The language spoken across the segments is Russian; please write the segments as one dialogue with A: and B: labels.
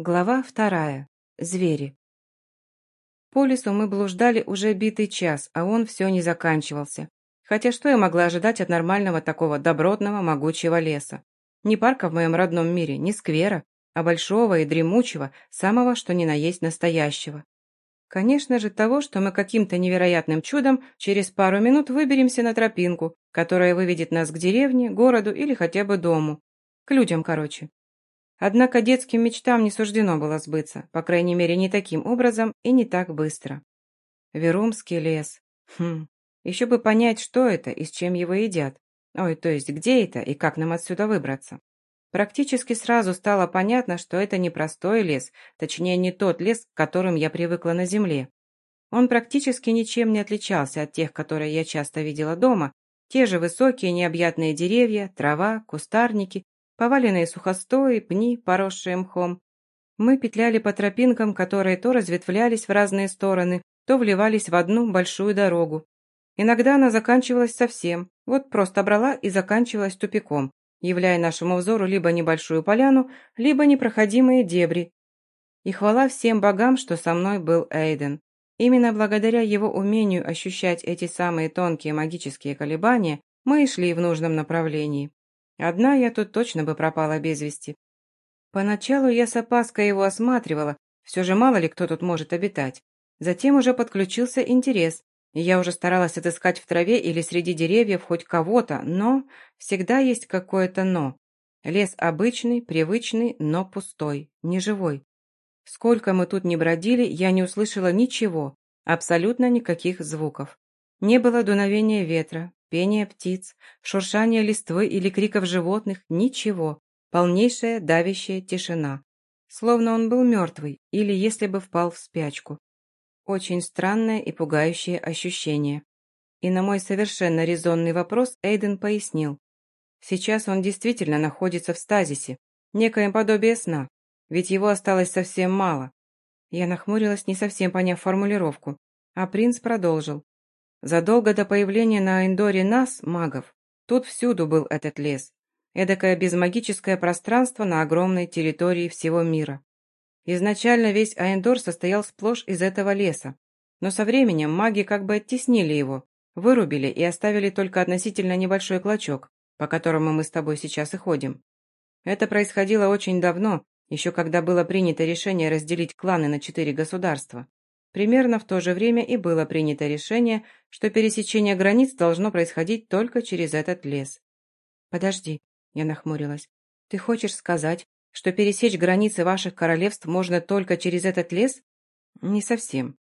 A: Глава вторая. Звери. По лесу мы блуждали уже битый час, а он все не заканчивался. Хотя что я могла ожидать от нормального такого добротного, могучего леса? Не парка в моем родном мире, не сквера, а большого и дремучего, самого что ни на есть настоящего. Конечно же, того, что мы каким-то невероятным чудом через пару минут выберемся на тропинку, которая выведет нас к деревне, городу или хотя бы дому. К людям, короче. Однако детским мечтам не суждено было сбыться, по крайней мере, не таким образом и не так быстро. Верумский лес. Хм, еще бы понять, что это и с чем его едят. Ой, то есть где это и как нам отсюда выбраться. Практически сразу стало понятно, что это не простой лес, точнее, не тот лес, к которым я привыкла на земле. Он практически ничем не отличался от тех, которые я часто видела дома, те же высокие необъятные деревья, трава, кустарники поваленные сухостои, пни, поросшие мхом. Мы петляли по тропинкам, которые то разветвлялись в разные стороны, то вливались в одну большую дорогу. Иногда она заканчивалась совсем, вот просто брала и заканчивалась тупиком, являя нашему взору либо небольшую поляну, либо непроходимые дебри. И хвала всем богам, что со мной был Эйден. Именно благодаря его умению ощущать эти самые тонкие магические колебания, мы и шли в нужном направлении. Одна я тут точно бы пропала без вести. Поначалу я с опаской его осматривала, все же мало ли кто тут может обитать. Затем уже подключился интерес, и я уже старалась отыскать в траве или среди деревьев хоть кого-то, но всегда есть какое-то «но». Лес обычный, привычный, но пустой, неживой. Сколько мы тут не бродили, я не услышала ничего, абсолютно никаких звуков. Не было дуновения ветра, пения птиц, шуршания листвы или криков животных, ничего. Полнейшая давящая тишина. Словно он был мертвый, или если бы впал в спячку. Очень странное и пугающее ощущение. И на мой совершенно резонный вопрос Эйден пояснил. Сейчас он действительно находится в стазисе, некое подобие сна, ведь его осталось совсем мало. Я нахмурилась, не совсем поняв формулировку, а принц продолжил. Задолго до появления на Эндоре нас, магов, тут всюду был этот лес. Эдакое безмагическое пространство на огромной территории всего мира. Изначально весь Аэндор состоял сплошь из этого леса, но со временем маги как бы оттеснили его, вырубили и оставили только относительно небольшой клочок, по которому мы с тобой сейчас и ходим. Это происходило очень давно, еще когда было принято решение разделить кланы на четыре государства. Примерно в то же время и было принято решение, что пересечение границ должно происходить только через этот лес. «Подожди», — я нахмурилась, — «ты хочешь сказать, что пересечь границы ваших королевств можно только через этот лес?» «Не совсем.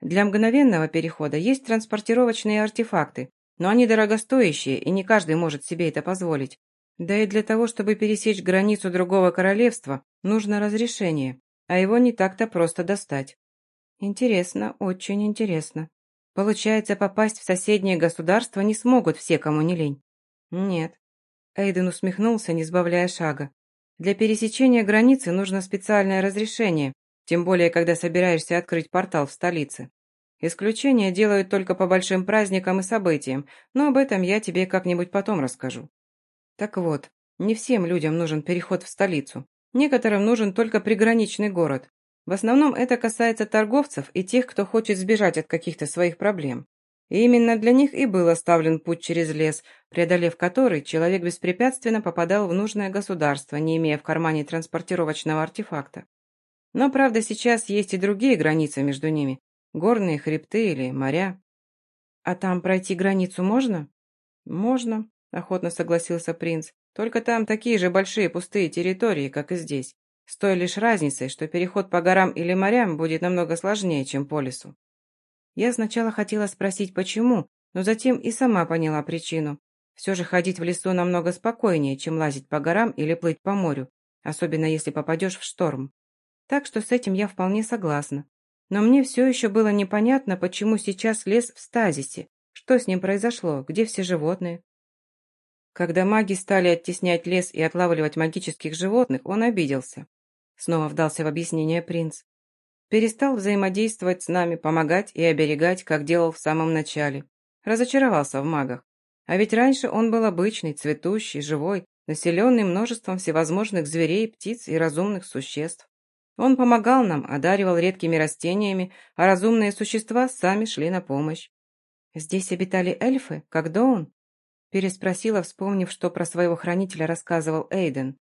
A: Для мгновенного перехода есть транспортировочные артефакты, но они дорогостоящие, и не каждый может себе это позволить. Да и для того, чтобы пересечь границу другого королевства, нужно разрешение, а его не так-то просто достать. Интересно, очень интересно. Получается, попасть в соседнее государство не смогут все, кому не лень? Нет. Эйден усмехнулся, не сбавляя шага. Для пересечения границы нужно специальное разрешение, тем более, когда собираешься открыть портал в столице. Исключения делают только по большим праздникам и событиям, но об этом я тебе как-нибудь потом расскажу. Так вот, не всем людям нужен переход в столицу. Некоторым нужен только приграничный город, в основном это касается торговцев и тех, кто хочет сбежать от каких-то своих проблем. И именно для них и был оставлен путь через лес, преодолев который, человек беспрепятственно попадал в нужное государство, не имея в кармане транспортировочного артефакта. Но, правда, сейчас есть и другие границы между ними. Горные хребты или моря. А там пройти границу можно? Можно, охотно согласился принц. Только там такие же большие пустые территории, как и здесь. С той лишь разницей, что переход по горам или морям будет намного сложнее, чем по лесу. Я сначала хотела спросить, почему, но затем и сама поняла причину. Все же ходить в лесу намного спокойнее, чем лазить по горам или плыть по морю, особенно если попадешь в шторм. Так что с этим я вполне согласна. Но мне все еще было непонятно, почему сейчас лес в стазисе. Что с ним произошло? Где все животные? Когда маги стали оттеснять лес и отлавливать магических животных, он обиделся. Снова вдался в объяснение принц. Перестал взаимодействовать с нами, помогать и оберегать, как делал в самом начале. Разочаровался в магах. А ведь раньше он был обычный, цветущий, живой, населенный множеством всевозможных зверей, птиц и разумных существ. Он помогал нам, одаривал редкими растениями, а разумные существа сами шли на помощь. «Здесь обитали эльфы, как Доун?» переспросила, вспомнив, что про своего хранителя рассказывал Эйден.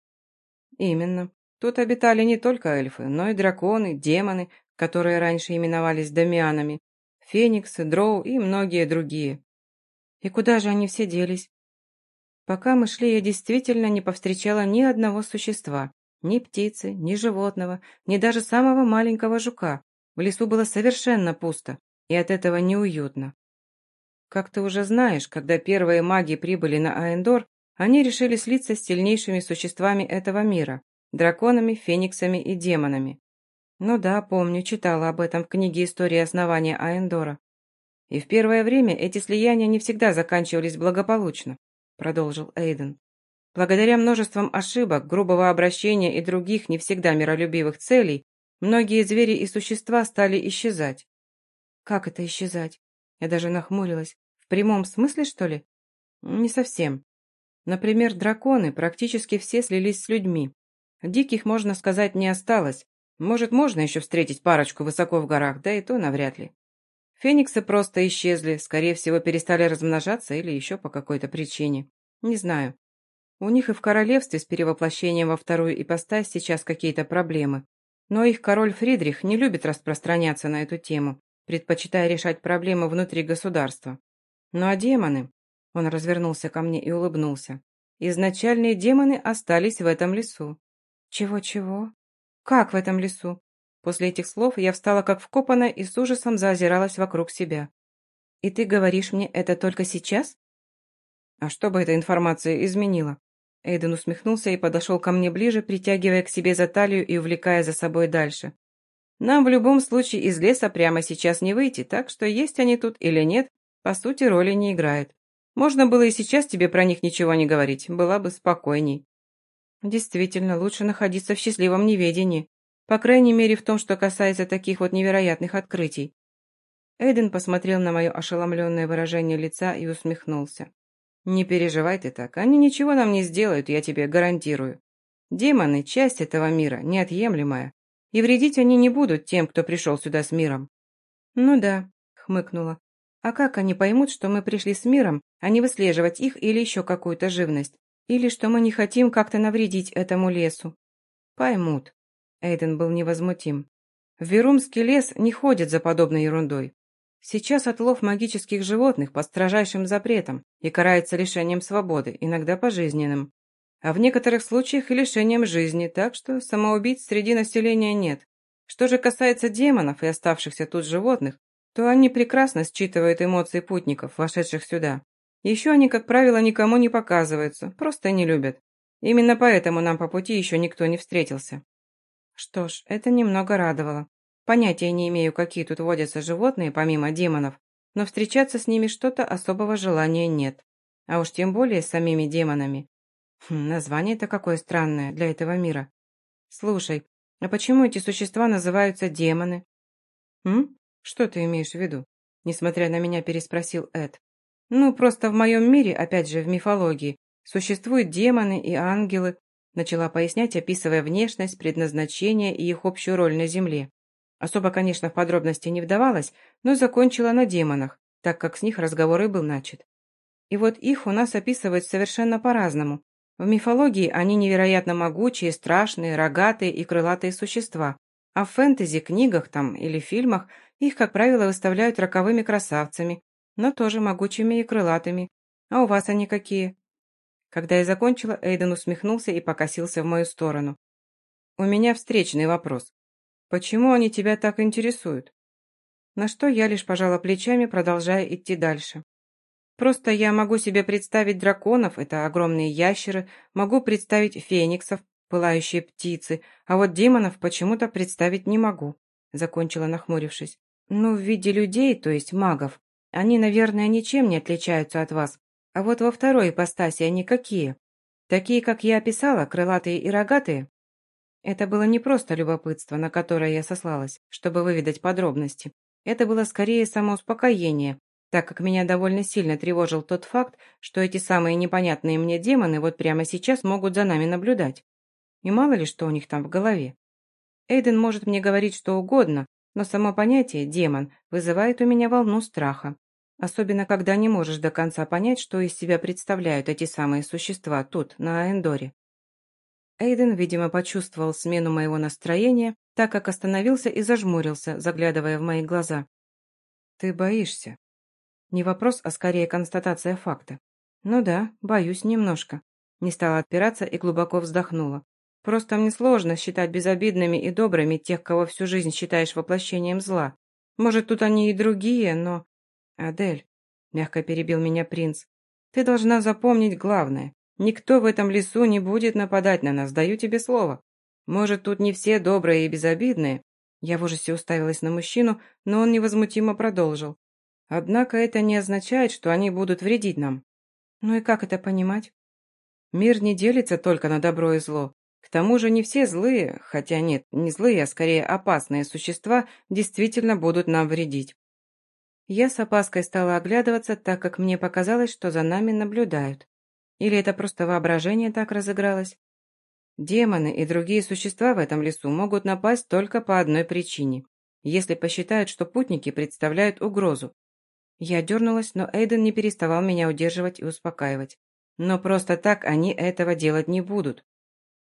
A: «Именно. Тут обитали не только эльфы, но и драконы, демоны, которые раньше именовались домианами, фениксы, дроу и многие другие. И куда же они все делись? Пока мы шли, я действительно не повстречала ни одного существа, ни птицы, ни животного, ни даже самого маленького жука. В лесу было совершенно пусто, и от этого неуютно. Как ты уже знаешь, когда первые маги прибыли на Аэндор, они решили слиться с сильнейшими существами этого мира – драконами, фениксами и демонами. Ну да, помню, читала об этом в книге «История основания Аэндора». И в первое время эти слияния не всегда заканчивались благополучно, продолжил Эйден. Благодаря множествам ошибок, грубого обращения и других не всегда миролюбивых целей, многие звери и существа стали исчезать. Как это исчезать? Я даже нахмурилась. В прямом смысле, что ли? Не совсем. Например, драконы практически все слились с людьми. Диких, можно сказать, не осталось. Может, можно еще встретить парочку высоко в горах, да и то навряд ли. Фениксы просто исчезли, скорее всего, перестали размножаться или еще по какой-то причине. Не знаю. У них и в королевстве с перевоплощением во вторую ипостась сейчас какие-то проблемы. Но их король Фридрих не любит распространяться на эту тему, предпочитая решать проблемы внутри государства. Ну а демоны? Он развернулся ко мне и улыбнулся. Изначальные демоны остались в этом лесу. Чего-чего? Как в этом лесу? После этих слов я встала как вкопанная и с ужасом заозиралась вокруг себя. «И ты говоришь мне это только сейчас?» «А что бы эта информация изменила?» Эйден усмехнулся и подошел ко мне ближе, притягивая к себе за талию и увлекая за собой дальше. «Нам в любом случае из леса прямо сейчас не выйти, так что есть они тут или нет, по сути, роли не играет. Можно было и сейчас тебе про них ничего не говорить, была бы спокойней». «Действительно, лучше находиться в счастливом неведении», по крайней мере, в том, что касается таких вот невероятных открытий. Эйден посмотрел на мое ошеломленное выражение лица и усмехнулся. «Не переживай ты так, они ничего нам не сделают, я тебе гарантирую. Демоны – часть этого мира, неотъемлемая, и вредить они не будут тем, кто пришел сюда с миром». «Ну да», – хмыкнула. «А как они поймут, что мы пришли с миром, а не выслеживать их или еще какую-то живность? Или что мы не хотим как-то навредить этому лесу?» «Поймут», Эйден был невозмутим. В Верумский лес не ходит за подобной ерундой. Сейчас отлов магических животных под строжайшим запретом и карается лишением свободы, иногда пожизненным. А в некоторых случаях и лишением жизни, так что самоубийц среди населения нет. Что же касается демонов и оставшихся тут животных, то они прекрасно считывают эмоции путников, вошедших сюда. Еще они, как правило, никому не показываются, просто не любят. Именно поэтому нам по пути еще никто не встретился. Что ж, это немного радовало. Понятия не имею, какие тут водятся животные, помимо демонов, но встречаться с ними что-то особого желания нет. А уж тем более с самими демонами. Хм, название-то какое странное для этого мира. Слушай, а почему эти существа называются демоны? М? Что ты имеешь в виду? Несмотря на меня, переспросил Эд. Ну, просто в моем мире, опять же, в мифологии, существуют демоны и ангелы, начала пояснять, описывая внешность, предназначение и их общую роль на Земле. Особо, конечно, в подробности не вдавалась, но закончила на демонах, так как с них разговор и был начат. И вот их у нас описывают совершенно по-разному. В мифологии они невероятно могучие, страшные, рогатые и крылатые существа, а в фэнтези, книгах там или фильмах их, как правило, выставляют роковыми красавцами, но тоже могучими и крылатыми. А у вас они какие? Когда я закончила, Эйден усмехнулся и покосился в мою сторону. «У меня встречный вопрос. Почему они тебя так интересуют?» На что я лишь пожала плечами, продолжая идти дальше. Просто я могу себе представить драконов, это огромные ящеры, могу представить фениксов, пылающие птицы, а вот демонов почему-то представить не могу», закончила, нахмурившись. «Ну, в виде людей, то есть магов. Они, наверное, ничем не отличаются от вас, а вот во второй ипостаси они какие? Такие, как я описала, крылатые и рогатые? Это было не просто любопытство, на которое я сослалась, чтобы выведать подробности. Это было скорее самоуспокоение, так как меня довольно сильно тревожил тот факт, что эти самые непонятные мне демоны вот прямо сейчас могут за нами наблюдать. И мало ли что у них там в голове. Эйден может мне говорить что угодно, но само понятие «демон» вызывает у меня волну страха. Особенно, когда не можешь до конца понять, что из себя представляют эти самые существа тут, на Эндоре. Эйден, видимо, почувствовал смену моего настроения, так как остановился и зажмурился, заглядывая в мои глаза. «Ты боишься?» Не вопрос, а скорее констатация факта. «Ну да, боюсь немножко». Не стала отпираться и глубоко вздохнула. «Просто мне сложно считать безобидными и добрыми тех, кого всю жизнь считаешь воплощением зла. Может, тут они и другие, но...» «Адель», — мягко перебил меня принц, — «ты должна запомнить главное. Никто в этом лесу не будет нападать на нас, даю тебе слово. Может, тут не все добрые и безобидные?» Я в ужасе уставилась на мужчину, но он невозмутимо продолжил. «Однако это не означает, что они будут вредить нам». «Ну и как это понимать?» «Мир не делится только на добро и зло. К тому же не все злые, хотя нет, не злые, а скорее опасные существа, действительно будут нам вредить. Я с опаской стала оглядываться, так как мне показалось, что за нами наблюдают. Или это просто воображение так разыгралось? Демоны и другие существа в этом лесу могут напасть только по одной причине. Если посчитают, что путники представляют угрозу. Я дернулась, но Эйден не переставал меня удерживать и успокаивать. Но просто так они этого делать не будут.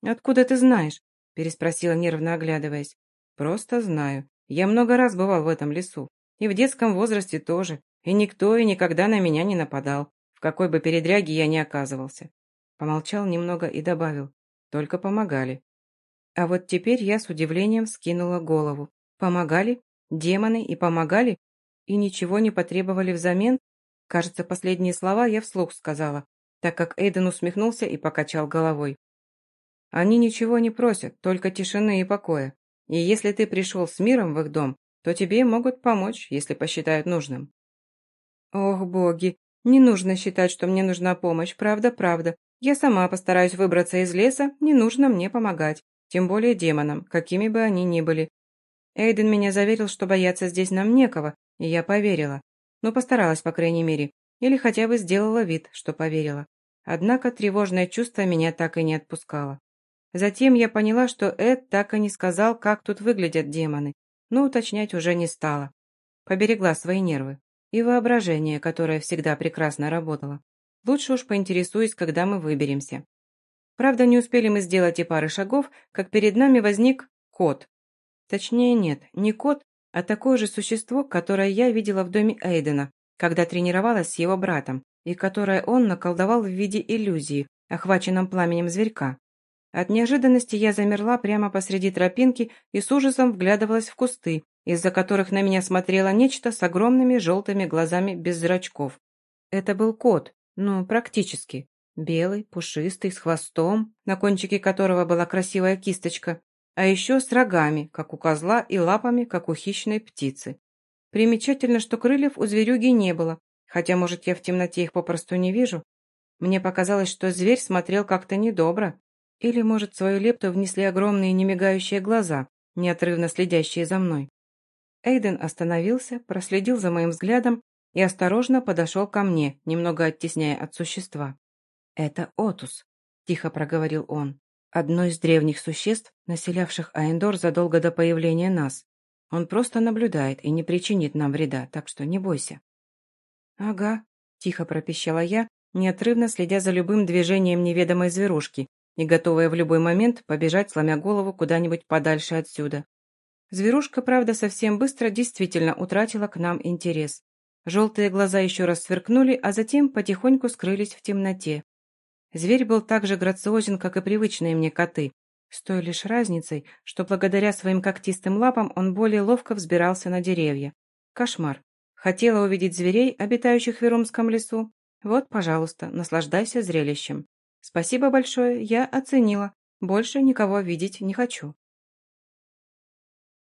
A: «Откуда ты знаешь?» – переспросила, нервно оглядываясь. «Просто знаю. Я много раз бывал в этом лесу. И в детском возрасте тоже. И никто и никогда на меня не нападал, в какой бы передряге я ни оказывался. Помолчал немного и добавил. Только помогали. А вот теперь я с удивлением скинула голову. Помогали? Демоны и помогали? И ничего не потребовали взамен? Кажется, последние слова я вслух сказала, так как Эйден усмехнулся и покачал головой. Они ничего не просят, только тишины и покоя. И если ты пришел с миром в их дом, то тебе могут помочь, если посчитают нужным». «Ох, боги, не нужно считать, что мне нужна помощь, правда-правда. Я сама постараюсь выбраться из леса, не нужно мне помогать, тем более демонам, какими бы они ни были. Эйден меня заверил, что бояться здесь нам некого, и я поверила. Ну, постаралась, по крайней мере, или хотя бы сделала вид, что поверила. Однако тревожное чувство меня так и не отпускало. Затем я поняла, что Эд так и не сказал, как тут выглядят демоны, но уточнять уже не стала. Поберегла свои нервы и воображение, которое всегда прекрасно работало. Лучше уж поинтересуюсь, когда мы выберемся. Правда, не успели мы сделать и пары шагов, как перед нами возник кот. Точнее, нет, не кот, а такое же существо, которое я видела в доме Эйдена, когда тренировалась с его братом, и которое он наколдовал в виде иллюзии, охваченном пламенем зверька. От неожиданности я замерла прямо посреди тропинки и с ужасом вглядывалась в кусты, из-за которых на меня смотрело нечто с огромными желтыми глазами без зрачков. Это был кот, ну, практически. Белый, пушистый, с хвостом, на кончике которого была красивая кисточка, а еще с рогами, как у козла, и лапами, как у хищной птицы. Примечательно, что крыльев у зверюги не было, хотя, может, я в темноте их попросту не вижу. Мне показалось, что зверь смотрел как-то недобро, или, может, свою лепту внесли огромные немигающие глаза, неотрывно следящие за мной. Эйден остановился, проследил за моим взглядом и осторожно подошел ко мне, немного оттесняя от существа. «Это Отус», – тихо проговорил он. «Одно из древних существ, населявших Аэндор задолго до появления нас. Он просто наблюдает и не причинит нам вреда, так что не бойся». «Ага», – тихо пропищала я, неотрывно следя за любым движением неведомой зверушки, и готовая в любой момент побежать, сломя голову куда-нибудь подальше отсюда. Зверушка, правда, совсем быстро действительно утратила к нам интерес. Желтые глаза еще раз сверкнули, а затем потихоньку скрылись в темноте. Зверь был так же грациозен, как и привычные мне коты, с той лишь разницей, что благодаря своим когтистым лапам он более ловко взбирался на деревья. Кошмар. Хотела увидеть зверей, обитающих в Верумском лесу? Вот, пожалуйста, наслаждайся зрелищем. Спасибо большое, я оценила. Больше никого видеть не хочу.